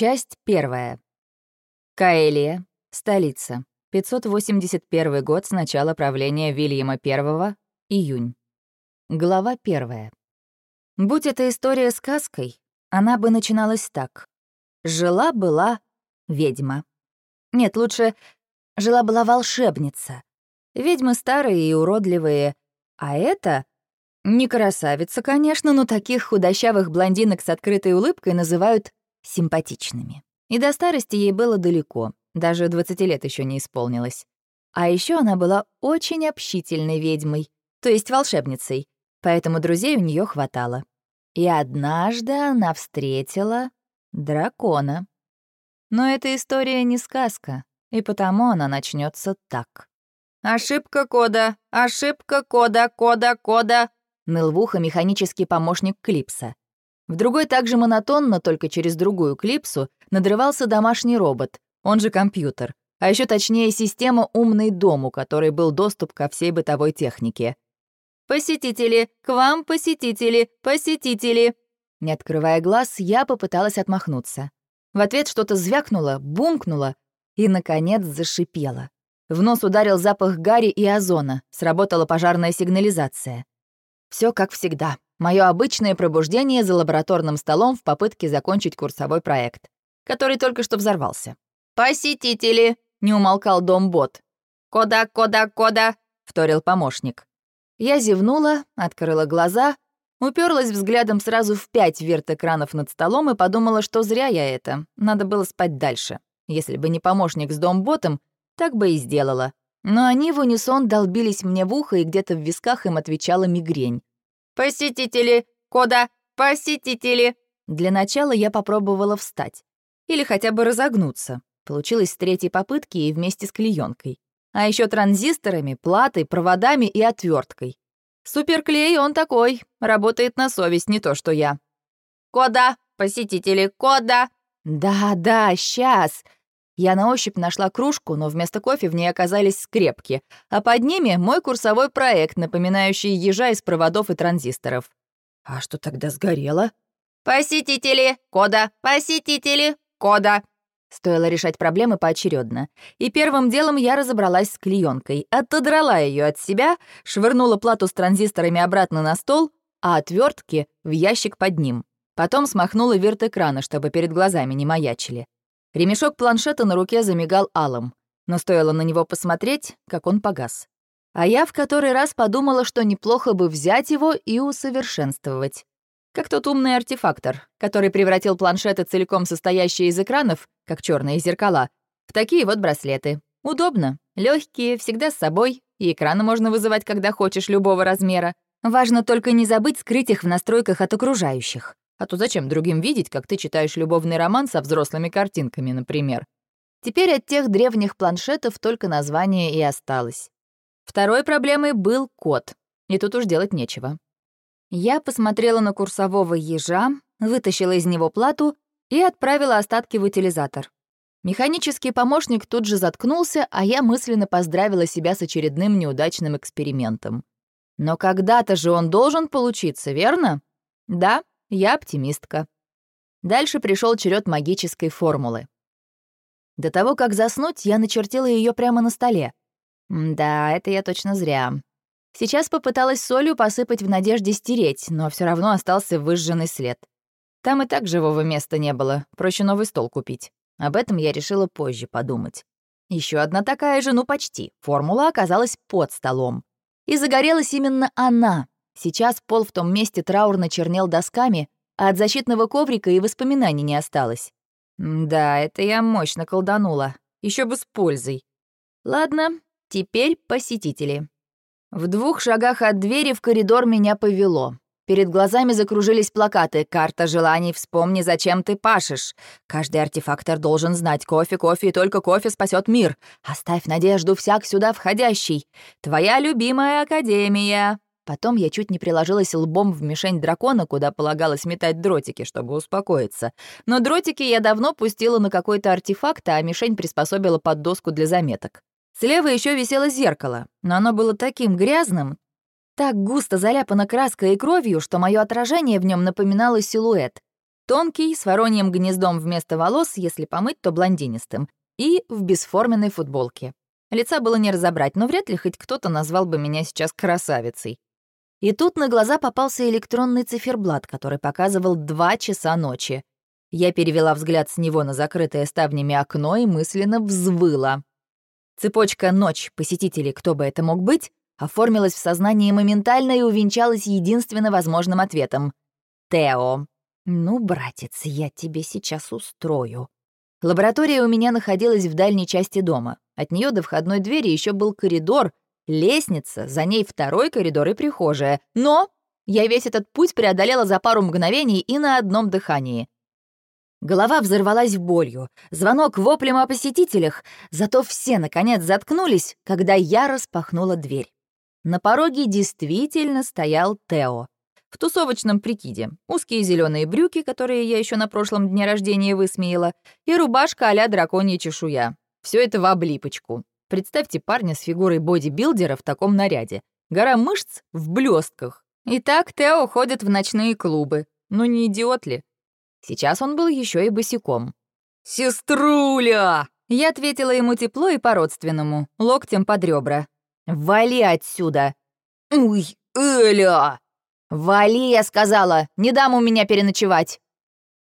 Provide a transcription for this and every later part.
Часть первая. Каэлия, столица. 581 год с начала правления Вильяма I, июнь. Глава первая. Будь эта история сказкой, она бы начиналась так. Жила-была ведьма. Нет, лучше жила-была волшебница. Ведьмы старые и уродливые, а это не красавица, конечно, но таких худощавых блондинок с открытой улыбкой называют симпатичными. И до старости ей было далеко, даже 20 лет еще не исполнилось. А еще она была очень общительной ведьмой, то есть волшебницей, поэтому друзей у нее хватало. И однажды она встретила дракона. Но эта история не сказка, и потому она начнется так. «Ошибка кода! Ошибка кода! Кода! Кода!» ныл в ухо механический помощник Клипса. В другой также монотонно, только через другую клипсу, надрывался домашний робот, он же компьютер, а еще точнее система «Умный дом», у которой был доступ ко всей бытовой технике. «Посетители! К вам посетители! Посетители!» Не открывая глаз, я попыталась отмахнуться. В ответ что-то звякнуло, бумкнуло и, наконец, зашипело. В нос ударил запах гари и озона, сработала пожарная сигнализация. Все как всегда. Мое обычное пробуждение за лабораторным столом в попытке закончить курсовой проект, который только что взорвался. «Посетители!» — не умолкал дом-бот. «Кода, кода, кода!» — вторил помощник. Я зевнула, открыла глаза, уперлась взглядом сразу в пять верт-экранов над столом и подумала, что зря я это, надо было спать дальше. Если бы не помощник с дом-ботом, так бы и сделала. Но они в унисон долбились мне в ухо, и где-то в висках им отвечала мигрень. «Посетители! Кода! Посетители!» Для начала я попробовала встать. Или хотя бы разогнуться. Получилось с третьей попытки и вместе с клеенкой. А еще транзисторами, платой, проводами и отверткой. Суперклей он такой, работает на совесть, не то что я. «Кода! Посетители! Кода!» «Да, да, сейчас!» Я на ощупь нашла кружку, но вместо кофе в ней оказались скрепки, а под ними мой курсовой проект, напоминающий ежа из проводов и транзисторов. А что тогда сгорело? «Посетители! Кода! Посетители! Кода!» Стоило решать проблемы поочередно. И первым делом я разобралась с клеенкой, отодрала ее от себя, швырнула плату с транзисторами обратно на стол, а отвертки в ящик под ним. Потом смахнула верт экрана, чтобы перед глазами не маячили. Ремешок планшета на руке замигал алым, но стоило на него посмотреть, как он погас. А я в который раз подумала, что неплохо бы взять его и усовершенствовать. Как тот умный артефактор, который превратил планшеты, целиком состоящие из экранов, как черные зеркала, в такие вот браслеты. Удобно, легкие, всегда с собой, и экраны можно вызывать, когда хочешь, любого размера. Важно только не забыть скрыть их в настройках от окружающих. А то зачем другим видеть, как ты читаешь любовный роман со взрослыми картинками, например? Теперь от тех древних планшетов только название и осталось. Второй проблемой был код, и тут уж делать нечего. Я посмотрела на курсового ежа, вытащила из него плату и отправила остатки в утилизатор. Механический помощник тут же заткнулся, а я мысленно поздравила себя с очередным неудачным экспериментом. Но когда-то же он должен получиться, верно? Да, я оптимистка. Дальше пришел черед магической формулы. До того, как заснуть, я начертила ее прямо на столе. Да, это я точно зря. Сейчас попыталась солью посыпать в надежде стереть, но все равно остался выжженный след. Там и так живого места не было, проще новый стол купить. Об этом я решила позже подумать. Еще одна такая же, ну почти. Формула оказалась под столом. И загорелась именно она, Сейчас пол в том месте траурно чернел досками, а от защитного коврика и воспоминаний не осталось. Да, это я мощно колданула. Еще бы с пользой. Ладно, теперь посетители. В двух шагах от двери в коридор меня повело. Перед глазами закружились плакаты «Карта желаний, вспомни, зачем ты пашешь». Каждый артефактор должен знать кофе, кофе и только кофе спасет мир. Оставь надежду всяк сюда входящий. Твоя любимая академия. Потом я чуть не приложилась лбом в мишень дракона, куда полагалось метать дротики, чтобы успокоиться. Но дротики я давно пустила на какой-то артефакт, а мишень приспособила под доску для заметок. Слева еще висело зеркало, но оно было таким грязным, так густо заляпано краской и кровью, что мое отражение в нем напоминало силуэт. тонкий, с вороньим гнездом вместо волос, если помыть, то блондинистым, и в бесформенной футболке. Лица было не разобрать, но вряд ли хоть кто-то назвал бы меня сейчас красавицей. И тут на глаза попался электронный циферблат, который показывал два часа ночи. Я перевела взгляд с него на закрытое ставнями окно и мысленно взвыла. Цепочка «Ночь» посетителей, кто бы это мог быть, оформилась в сознании моментально и увенчалась единственно возможным ответом. «Тео». «Ну, братец, я тебе сейчас устрою». Лаборатория у меня находилась в дальней части дома. От нее до входной двери еще был коридор, лестница, за ней второй коридор и прихожая. Но я весь этот путь преодолела за пару мгновений и на одном дыхании. Голова взорвалась болью, звонок воплем о посетителях, зато все, наконец, заткнулись, когда я распахнула дверь. На пороге действительно стоял Тео. В тусовочном прикиде, узкие зеленые брюки, которые я еще на прошлом дне рождения высмеяла, и рубашка а-ля драконья чешуя. Все это в облипочку. Представьте парня с фигурой бодибилдера в таком наряде. Гора мышц в блестках. И так Тео ходит в ночные клубы. Ну не идиот ли? Сейчас он был еще и босиком. «Сеструля!» Я ответила ему тепло и по-родственному, локтем под ребра. «Вали отсюда!» «Уй, Эля!» «Вали, я сказала! Не дам у меня переночевать!»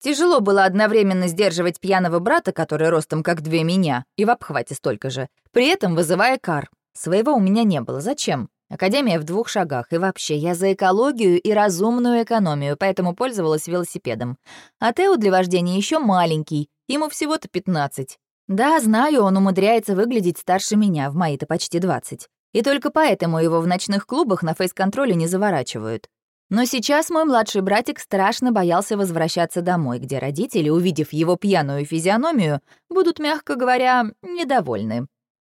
Тяжело было одновременно сдерживать пьяного брата, который ростом как две меня, и в обхвате столько же, при этом вызывая кар. Своего у меня не было. Зачем? Академия в двух шагах, и вообще, я за экологию и разумную экономию, поэтому пользовалась велосипедом. А Тео для вождения еще маленький, ему всего-то 15. Да, знаю, он умудряется выглядеть старше меня, в мои-то почти 20. И только поэтому его в ночных клубах на фейс-контроле не заворачивают. Но сейчас мой младший братик страшно боялся возвращаться домой, где родители, увидев его пьяную физиономию, будут, мягко говоря, недовольны.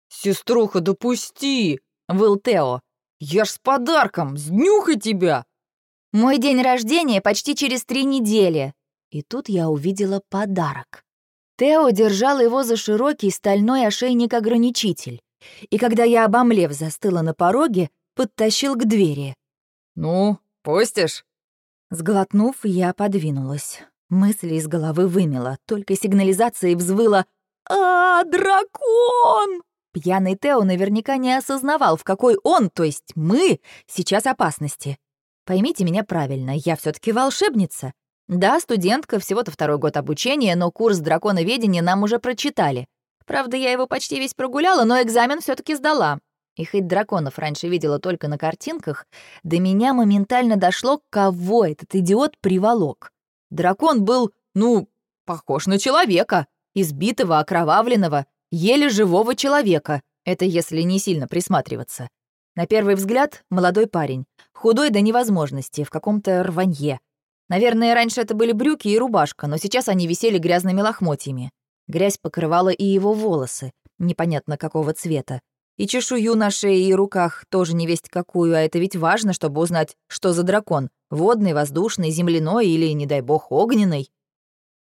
«Сеструха, допусти!» — выл Тео. «Я ж с подарком! Сднюхай тебя!» «Мой день рождения почти через три недели!» И тут я увидела подарок. Тео держал его за широкий стальной ошейник-ограничитель. И когда я, обомлев, застыла на пороге, подтащил к двери. «Ну, пустишь?» Сглотнув, я подвинулась. Мысли из головы вымела, только сигнализация взвыла «А, дракон!» Пьяный Тео наверняка не осознавал, в какой он, то есть мы, сейчас опасности. Поймите меня правильно, я все таки волшебница. Да, студентка, всего-то второй год обучения, но курс драконоведения нам уже прочитали. Правда, я его почти весь прогуляла, но экзамен все таки сдала. И хоть драконов раньше видела только на картинках, до меня моментально дошло, кого этот идиот приволок. Дракон был, ну, похож на человека, избитого, окровавленного, еле живого человека, это если не сильно присматриваться. На первый взгляд — молодой парень, худой до невозможности, в каком-то рванье. Наверное, раньше это были брюки и рубашка, но сейчас они висели грязными лохмотьями. Грязь покрывала и его волосы, непонятно какого цвета. И чешую на шее и руках тоже не весть какую, а это ведь важно, чтобы узнать, что за дракон — водный, воздушный, земляной или, не дай бог, огненный.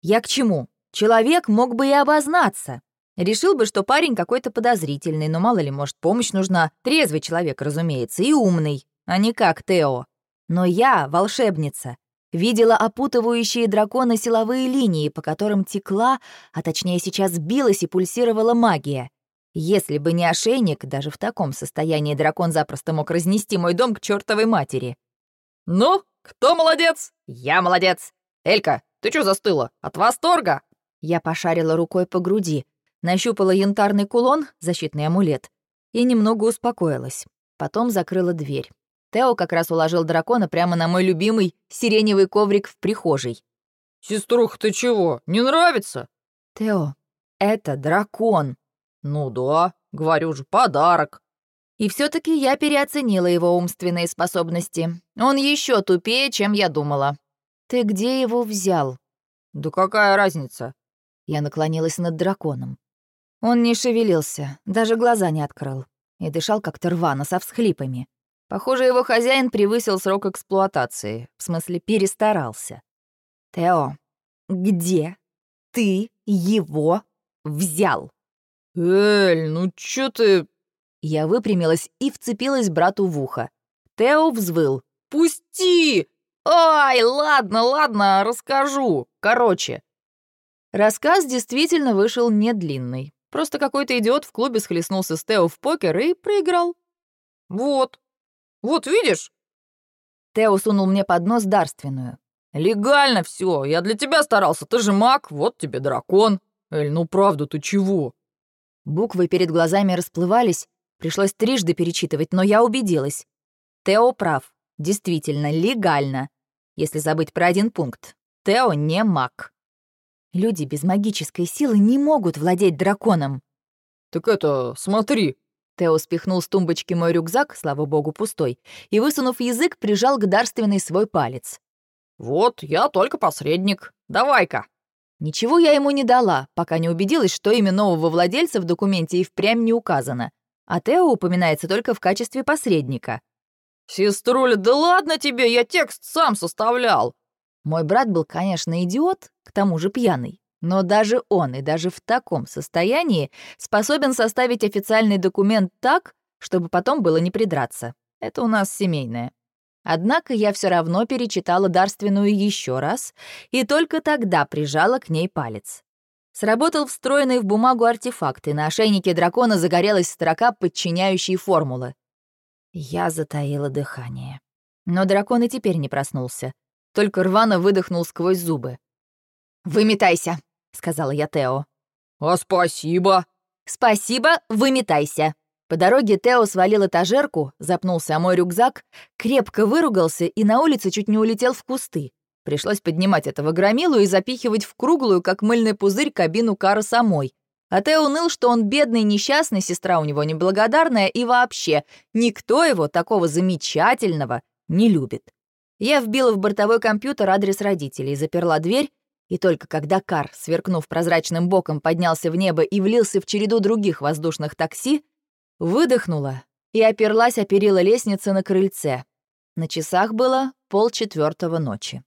Я к чему? Человек мог бы и обознаться. Решил бы, что парень какой-то подозрительный, но мало ли, может, помощь нужна. Трезвый человек, разумеется, и умный, а не как Тео. Но я, волшебница, видела опутывающие дракона силовые линии, по которым текла, а точнее сейчас билась и пульсировала магия. Если бы не ошейник, даже в таком состоянии дракон запросто мог разнести мой дом к чертовой матери. «Ну, кто молодец?» «Я молодец!» «Элька, ты что застыла? От восторга?» Я пошарила рукой по груди, Нащупала янтарный кулон, защитный амулет, и немного успокоилась. Потом закрыла дверь. Тео как раз уложил дракона прямо на мой любимый сиреневый коврик в прихожей. «Сеструх, ты чего, не нравится?» «Тео, это дракон». «Ну да, говорю же, подарок». И все таки я переоценила его умственные способности. Он еще тупее, чем я думала. «Ты где его взял?» «Да какая разница?» Я наклонилась над драконом. Он не шевелился, даже глаза не открыл. И дышал как-то рвано, со всхлипами. Похоже, его хозяин превысил срок эксплуатации. В смысле, перестарался. «Тео, где ты его взял?» «Эль, ну чё ты...» Я выпрямилась и вцепилась брату в ухо. Тео взвыл. «Пусти! Ай, ладно, ладно, расскажу. Короче. Рассказ действительно вышел не длинный. Просто какой-то идиот в клубе схлестнулся с Тео в покер и проиграл. Вот. Вот видишь? Тео сунул мне под нос дарственную. Легально все. Я для тебя старался. Ты же маг, вот тебе дракон. Эль, ну правда, ты чего? Буквы перед глазами расплывались, пришлось трижды перечитывать, но я убедилась. Тео прав. Действительно, легально. Если забыть про один пункт. Тео не маг. Люди без магической силы не могут владеть драконом. «Так это, смотри!» Тео спихнул с тумбочки мой рюкзак, слава богу, пустой, и, высунув язык, прижал к дарственной свой палец. «Вот, я только посредник. Давай-ка!» Ничего я ему не дала, пока не убедилась, что имя нового владельца в документе и впрямь не указано, а Тео упоминается только в качестве посредника. «Сеструля, да ладно тебе, я текст сам составлял!» Мой брат был, конечно, идиот, к тому же пьяный, но даже он и даже в таком состоянии способен составить официальный документ так, чтобы потом было не придраться. Это у нас семейное. Однако я все равно перечитала дарственную еще раз и только тогда прижала к ней палец. Сработал встроенный в бумагу артефакт, и на ошейнике дракона загорелась строка, подчиняющей формулы. Я затаила дыхание. Но дракон и теперь не проснулся, только рвано выдохнул сквозь зубы. «Выметайся», — сказала я Тео. «А спасибо». «Спасибо, выметайся». По дороге Тео свалил этажерку, запнулся о мой рюкзак, крепко выругался и на улице чуть не улетел в кусты. Пришлось поднимать этого громилу и запихивать в круглую, как мыльный пузырь, кабину Кара самой. А Тео ныл, что он бедный, несчастный, сестра у него неблагодарная, и вообще никто его, такого замечательного, не любит. Я вбила в бортовой компьютер адрес родителей, заперла дверь, и только когда Кар, сверкнув прозрачным боком, поднялся в небо и влился в череду других воздушных такси, Выдохнула и оперлась о перила лестницы на крыльце. На часах было полчетвертого ночи.